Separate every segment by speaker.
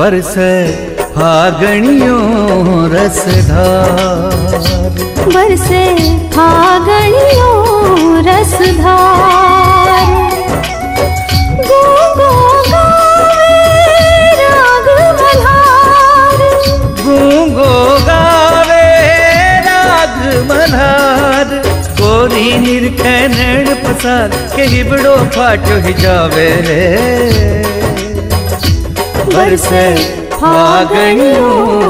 Speaker 1: बरसे फागणियों रसधार।
Speaker 2: बरसे फागणियों रसधार। गूंगो गावे राग मल्हार।
Speaker 1: गूंगो गावे राग मल्हार। गोरी निरखे पसार के हिबड़ो फाटो हिजावे रे। बरसे फागणियों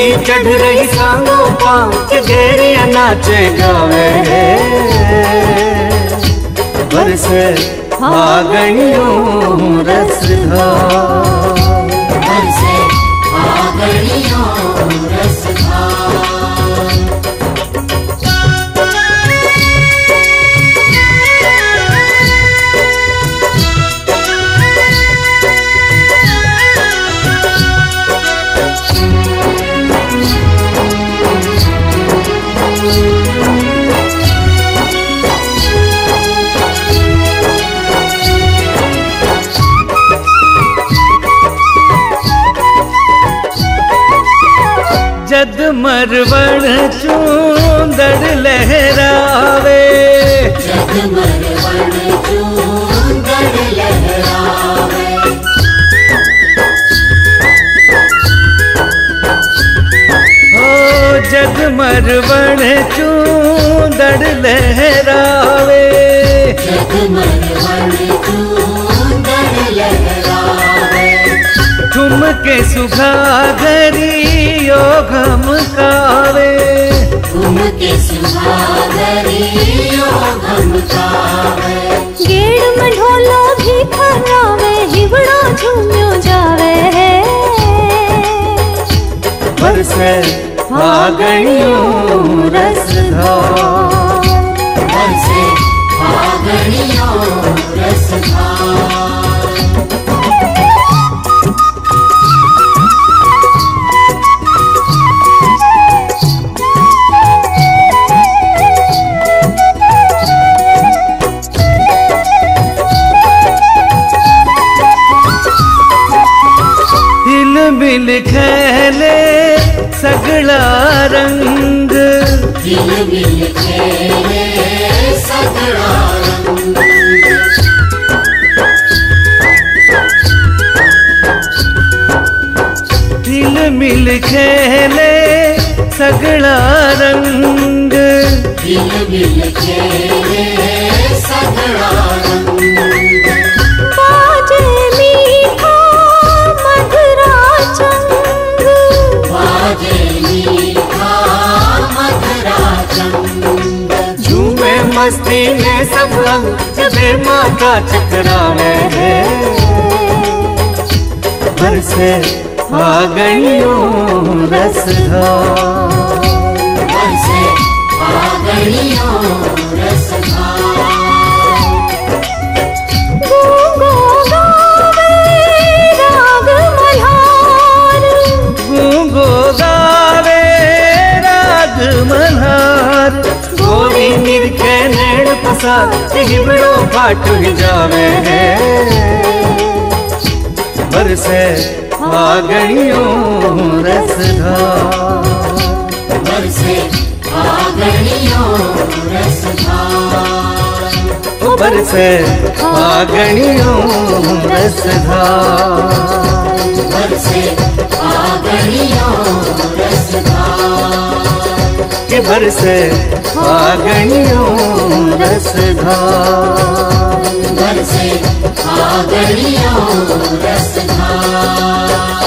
Speaker 1: मस्ती चढ़ रही सांगो पाँव के घेरिया नाचे गावे आ बरसे हूँ। रसधार
Speaker 3: बरसे
Speaker 1: जद मरवण चूंदड़ लहरावे।
Speaker 3: वन चूंदड़ लहरावे।
Speaker 1: हो जद मरवण चूंदड़ लहरावे। ठुमके सुखागरी यो घमकावे
Speaker 2: गेड़ में ढोलो भी खरावे हिबड़ा झूम्यो जावे।
Speaker 1: बरसे फागणियों रसधार
Speaker 3: बरसे फागणियों रसधार
Speaker 1: मिल खेले सगला रंग।
Speaker 3: दिल मिल खेले सगड़ा रंग।
Speaker 1: मिल खेले सगला रंग।
Speaker 3: दिल मिल खेले
Speaker 1: मस्ती में सब रंग चले माता चकरावे रे बरसे फागणियों रसधा
Speaker 3: बरसे फागणियों
Speaker 1: पसार हिबड़ो फाट जावे रे बरसे फागणियों रसधार
Speaker 3: बरसे
Speaker 1: ओ बरसे फागणियों रसधार
Speaker 3: बरसे रसधार
Speaker 1: के से फागणियों रसधार
Speaker 3: बरसे फागणियों रसधार